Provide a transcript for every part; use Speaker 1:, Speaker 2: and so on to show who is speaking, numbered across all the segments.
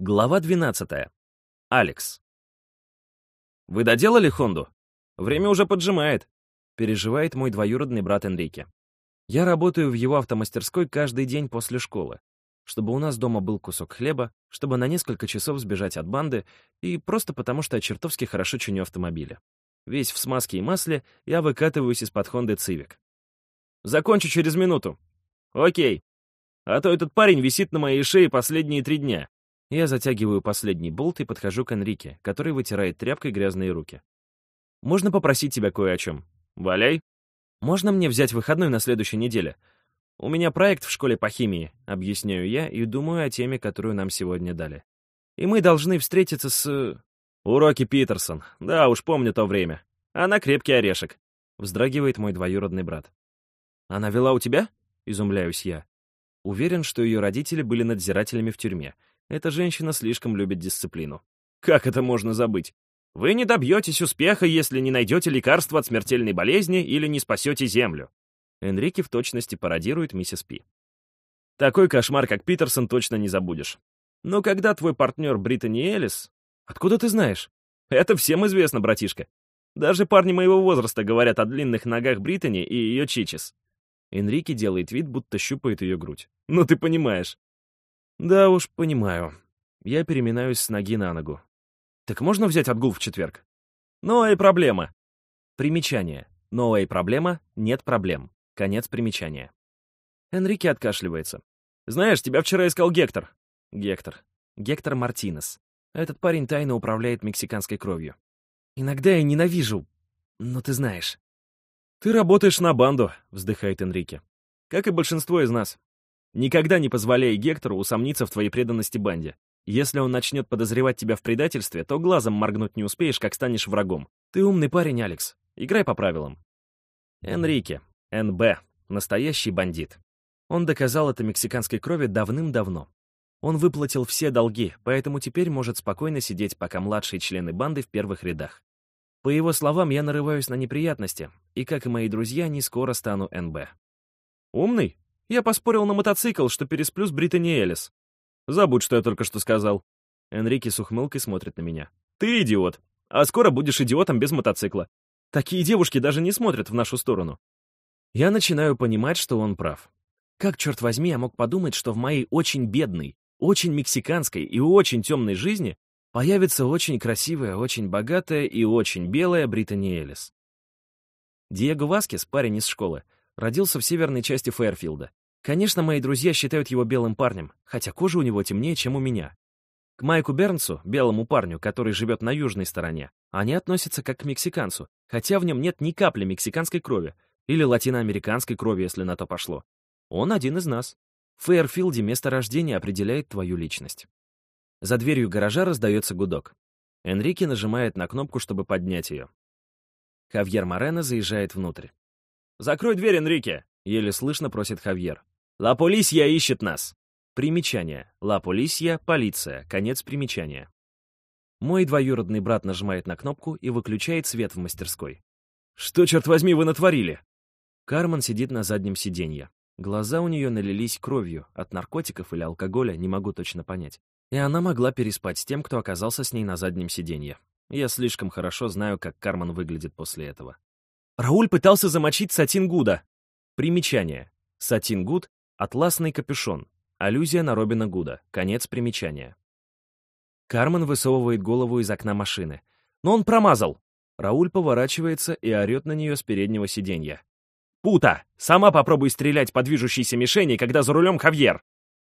Speaker 1: Глава 12. Алекс. «Вы доделали Хонду? Время уже поджимает», — переживает мой двоюродный брат Энрике. Я работаю в его автомастерской каждый день после школы, чтобы у нас дома был кусок хлеба, чтобы на несколько часов сбежать от банды и просто потому, что я чертовски хорошо чиню автомобили. Весь в смазке и масле, я выкатываюсь из-под Хонды Цивик. «Закончу через минуту». «Окей. А то этот парень висит на моей шее последние три дня. Я затягиваю последний болт и подхожу к Энрике, который вытирает тряпкой грязные руки. «Можно попросить тебя кое о чем?» «Валяй!» «Можно мне взять выходной на следующей неделе?» «У меня проект в школе по химии», — объясняю я и думаю о теме, которую нам сегодня дали. «И мы должны встретиться с...» «Уроки Питерсон. Да, уж помню то время. Она крепкий орешек», — вздрагивает мой двоюродный брат. «Она вела у тебя?» — изумляюсь я. Уверен, что ее родители были надзирателями в тюрьме — эта женщина слишком любит дисциплину. Как это можно забыть? Вы не добьетесь успеха, если не найдете лекарства от смертельной болезни или не спасете Землю. Энрике в точности пародирует миссис Пи. Такой кошмар, как Питерсон, точно не забудешь. Но когда твой партнер Британи Элис... Откуда ты знаешь? Это всем известно, братишка. Даже парни моего возраста говорят о длинных ногах Британи и ее чичис. Энрике делает вид, будто щупает ее грудь. Ну, ты понимаешь. Да уж, понимаю. Я переминаюсь с ноги на ногу. Так можно взять отгул в четверг? Новая проблема. Примечание. Новая проблема, нет проблем. Конец примечания. Энрике откашливается. Знаешь, тебя вчера искал Гектор. Гектор. Гектор Мартинес. Этот парень тайно управляет мексиканской кровью. Иногда я ненавижу, но ты знаешь. Ты работаешь на банду, вздыхает Энрике. Как и большинство из нас. Никогда не позволяй Гектору усомниться в твоей преданности банде. Если он начнет подозревать тебя в предательстве, то глазом моргнуть не успеешь, как станешь врагом. Ты умный парень, Алекс. Играй по правилам. Энрике. НБ. Настоящий бандит. Он доказал это мексиканской крови давным-давно. Он выплатил все долги, поэтому теперь может спокойно сидеть, пока младшие члены банды в первых рядах. По его словам, я нарываюсь на неприятности, и, как и мои друзья, не скоро стану НБ. «Умный?» Я поспорил на мотоцикл, что пересплю с Британи Элис. Забудь, что я только что сказал. Энрике с ухмылкой смотрит на меня. Ты идиот. А скоро будешь идиотом без мотоцикла. Такие девушки даже не смотрят в нашу сторону. Я начинаю понимать, что он прав. Как, черт возьми, я мог подумать, что в моей очень бедной, очень мексиканской и очень темной жизни появится очень красивая, очень богатая и очень белая Британи Элис. Диего Васкес, парень из школы, родился в северной части Фэрфилда. Конечно, мои друзья считают его белым парнем, хотя кожа у него темнее, чем у меня. К Майку Бернсу, белому парню, который живет на южной стороне, они относятся как к мексиканцу, хотя в нем нет ни капли мексиканской крови, или латиноамериканской крови, если на то пошло. Он один из нас. В Фейерфилде место рождения определяет твою личность. За дверью гаража раздается гудок. Энрике нажимает на кнопку, чтобы поднять ее. Хавьер Морено заезжает внутрь. «Закрой дверь, Энрике!» — еле слышно просит Хавьер. «Ла Полисья ищет нас!» Примечание. «Ла Полисья» — полиция. Конец примечания. Мой двоюродный брат нажимает на кнопку и выключает свет в мастерской. «Что, черт возьми, вы натворили?» Кармен сидит на заднем сиденье. Глаза у нее налились кровью, от наркотиков или алкоголя, не могу точно понять. И она могла переспать с тем, кто оказался с ней на заднем сиденье. Я слишком хорошо знаю, как Кармен выглядит после этого. Рауль пытался замочить Сатин Гуда. Примечание. Сатин Гуд — атласный капюшон. Аллюзия на Робина Гуда. Конец примечания. Кармен высовывает голову из окна машины. Но он промазал. Рауль поворачивается и орет на нее с переднего сиденья. «Пута! Сама попробуй стрелять по движущейся мишени, когда за рулем Хавьер!»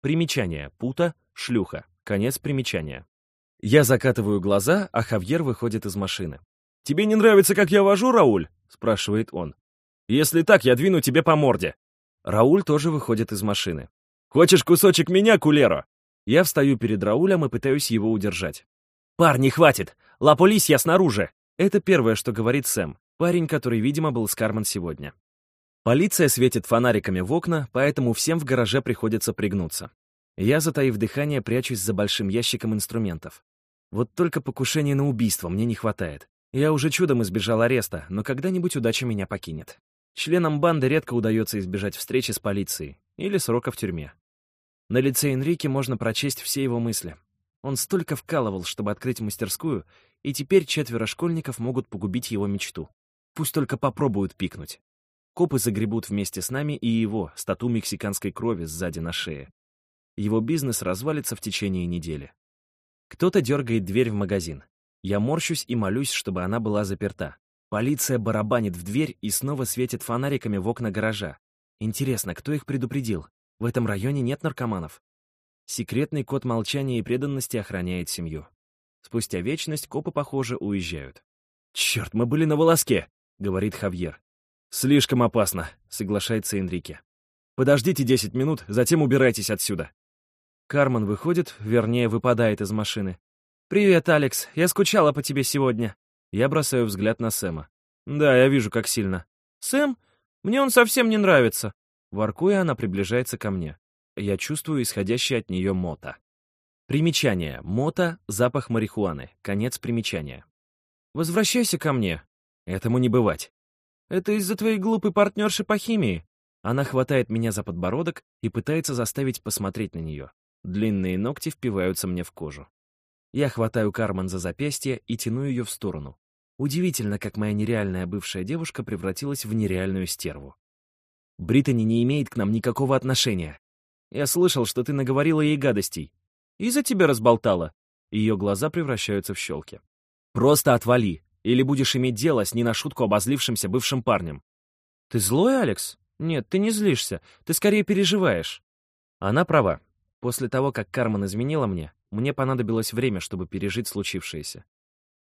Speaker 1: Примечание. Пута — шлюха. Конец примечания. Я закатываю глаза, а Хавьер выходит из машины. «Тебе не нравится, как я вожу, Рауль?» — спрашивает он. «Если так, я двину тебе по морде». Рауль тоже выходит из машины. «Хочешь кусочек меня, кулеро?» Я встаю перед Раулем и пытаюсь его удержать. «Парни, хватит! Ла я снаружи!» Это первое, что говорит Сэм, парень, который, видимо, был с Кармен сегодня. Полиция светит фонариками в окна, поэтому всем в гараже приходится пригнуться. Я, затаив дыхание, прячусь за большим ящиком инструментов. Вот только покушения на убийство мне не хватает. Я уже чудом избежал ареста, но когда-нибудь удача меня покинет. Членам банды редко удается избежать встречи с полицией или срока в тюрьме. На лице Энрике можно прочесть все его мысли. Он столько вкалывал, чтобы открыть мастерскую, и теперь четверо школьников могут погубить его мечту. Пусть только попробуют пикнуть. Копы загребут вместе с нами и его, стату мексиканской крови сзади на шее. Его бизнес развалится в течение недели. Кто-то дергает дверь в магазин. Я морщусь и молюсь, чтобы она была заперта. Полиция барабанит в дверь и снова светит фонариками в окна гаража. Интересно, кто их предупредил? В этом районе нет наркоманов. Секретный код молчания и преданности охраняет семью. Спустя вечность копы, похоже, уезжают. «Черт, мы были на волоске!» — говорит Хавьер. «Слишком опасно», — соглашается Энрике. «Подождите 10 минут, затем убирайтесь отсюда». Кармен выходит, вернее, выпадает из машины. «Привет, Алекс, я скучала по тебе сегодня». Я бросаю взгляд на Сэма. «Да, я вижу, как сильно». «Сэм? Мне он совсем не нравится». Воркуя, она приближается ко мне я чувствую исходящий от нее мота. Примечание. Мота — запах марихуаны. Конец примечания. «Возвращайся ко мне». Этому не бывать. «Это из-за твоей глупой партнерши по химии». Она хватает меня за подбородок и пытается заставить посмотреть на нее. Длинные ногти впиваются мне в кожу. Я хватаю Кармен за запястье и тяну ее в сторону. Удивительно, как моя нереальная бывшая девушка превратилась в нереальную стерву. Британи не имеет к нам никакого отношения. Я слышал, что ты наговорила ей гадостей. Из-за тебя разболтала. Ее глаза превращаются в щелки. Просто отвали, или будешь иметь дело с не на шутку обозлившимся бывшим парнем. Ты злой, Алекс? Нет, ты не злишься. Ты скорее переживаешь. Она права. После того, как Кармен изменила мне, мне понадобилось время, чтобы пережить случившееся.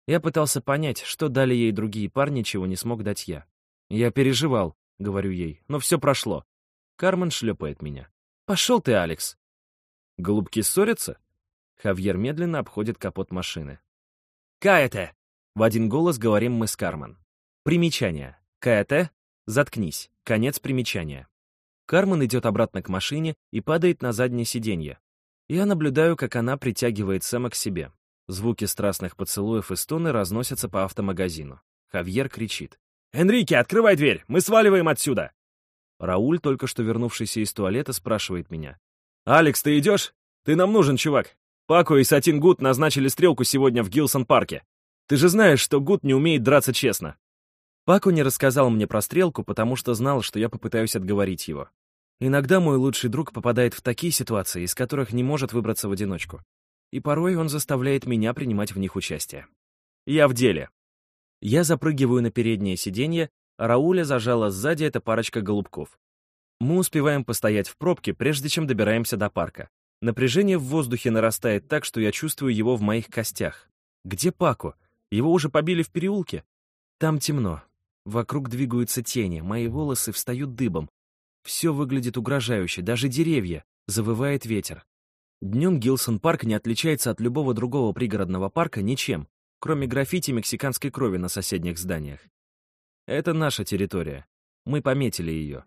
Speaker 1: Я пытался понять, что дали ей другие парни, чего не смог дать я. Я переживал, говорю ей, но все прошло. Кармен шлепает меня. «Пошел ты, Алекс!» «Голубки ссорятся?» Хавьер медленно обходит капот машины. «Каэте!» В один голос говорим мы с Кармен. Примечание. Каэте, заткнись. Конец примечания. Кармен идет обратно к машине и падает на заднее сиденье. Я наблюдаю, как она притягивает Сэма к себе. Звуки страстных поцелуев и стоны разносятся по автомагазину. Хавьер кричит. «Энрике, открывай дверь! Мы сваливаем отсюда!» Рауль, только что вернувшийся из туалета, спрашивает меня. «Алекс, ты идешь? Ты нам нужен, чувак. Пако и Сатин Гуд назначили стрелку сегодня в Гилсон-парке. Ты же знаешь, что Гуд не умеет драться честно». Пако не рассказал мне про стрелку, потому что знал, что я попытаюсь отговорить его. Иногда мой лучший друг попадает в такие ситуации, из которых не может выбраться в одиночку. И порой он заставляет меня принимать в них участие. Я в деле. Я запрыгиваю на переднее сиденье Рауля зажала сзади эта парочка голубков. Мы успеваем постоять в пробке, прежде чем добираемся до парка. Напряжение в воздухе нарастает так, что я чувствую его в моих костях. Где Пако? Его уже побили в переулке? Там темно. Вокруг двигаются тени, мои волосы встают дыбом. Все выглядит угрожающе, даже деревья. Завывает ветер. Днем Гилсон-парк не отличается от любого другого пригородного парка ничем, кроме граффити мексиканской крови на соседних зданиях. Это наша территория. Мы пометили ее.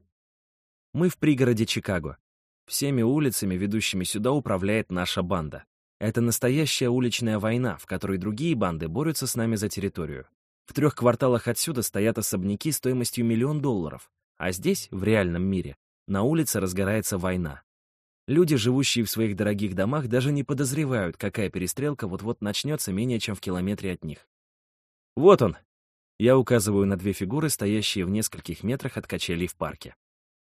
Speaker 1: Мы в пригороде Чикаго. Всеми улицами, ведущими сюда, управляет наша банда. Это настоящая уличная война, в которой другие банды борются с нами за территорию. В трех кварталах отсюда стоят особняки стоимостью миллион долларов, а здесь, в реальном мире, на улице разгорается война. Люди, живущие в своих дорогих домах, даже не подозревают, какая перестрелка вот-вот начнется менее чем в километре от них. Вот он, я указываю на две фигуры, стоящие в нескольких метрах от качелей в парке.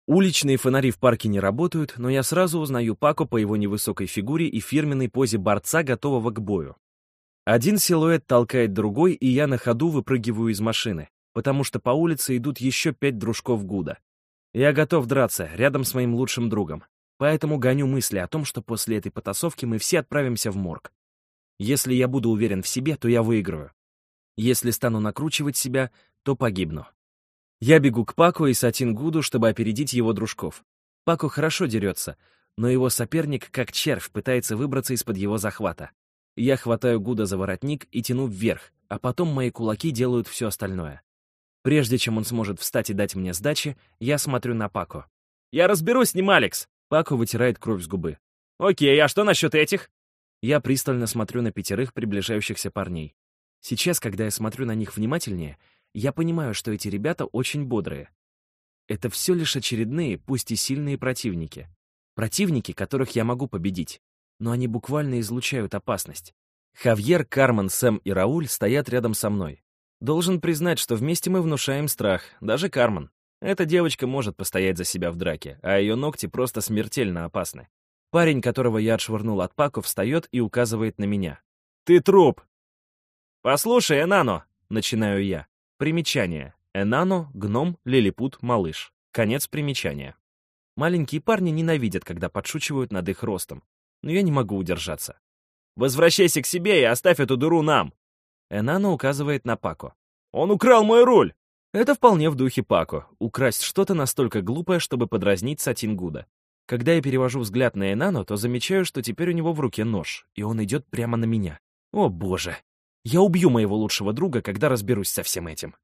Speaker 1: Уличные фонари в парке не работают, но я сразу узнаю Пако по его невысокой фигуре и фирменной позе борца, готового к бою. Один силуэт толкает другой, и я на ходу выпрыгиваю из машины, потому что по улице идут еще пять дружков Гуда. Я готов драться рядом с моим лучшим другом, поэтому гоню мысли о том, что после этой потасовки мы все отправимся в морг. Если я буду уверен в себе, то я выиграю. Если стану накручивать себя, то погибну. Я бегу к Паку и Сатингуду, чтобы опередить его дружков. Паку хорошо дерется, но его соперник, как червь, пытается выбраться из-под его захвата. Я хватаю Гуда за воротник и тяну вверх, а потом мои кулаки делают все остальное. Прежде чем он сможет встать и дать мне сдачи, я смотрю на Паку. «Я разберусь с ним, Алекс!» Паку вытирает кровь с губы. «Окей, а что насчет этих?» Я пристально смотрю на пятерых приближающихся парней. Сейчас, когда я смотрю на них внимательнее, я понимаю, что эти ребята очень бодрые. Это все лишь очередные, пусть и сильные противники. Противники, которых я могу победить. но они буквально излучают опасность. Хавьер, Кармен, Сэм и Рауль стоят рядом со мной. Должен признать, что вместе мы внушаем страх, даже Кармен. Эта девочка может постоять за себя в драке, а ее ногти просто смертельно опасны. Парень, которого я отшвырнул от Паку, встает и указывает на меня. «Ты труп!» «Послушай, Энано!» — начинаю я. Примечание. Энано, гном, лилипут, малыш. Конец примечания. Маленькие парни ненавидят, когда подшучивают над их ростом. Но я не могу удержаться. «Возвращайся к себе и оставь эту дыру нам!» Энано указывает на Пако. «Он украл мой руль!» Это вполне в духе Пако — украсть что-то настолько глупое, чтобы подразнить Сатингуда. Когда я перевожу взгляд на Энано, то замечаю, что теперь у него в руке нож, и он идет прямо на меня. О боже! Я убью моего лучшего друга, когда разберусь со всем этим.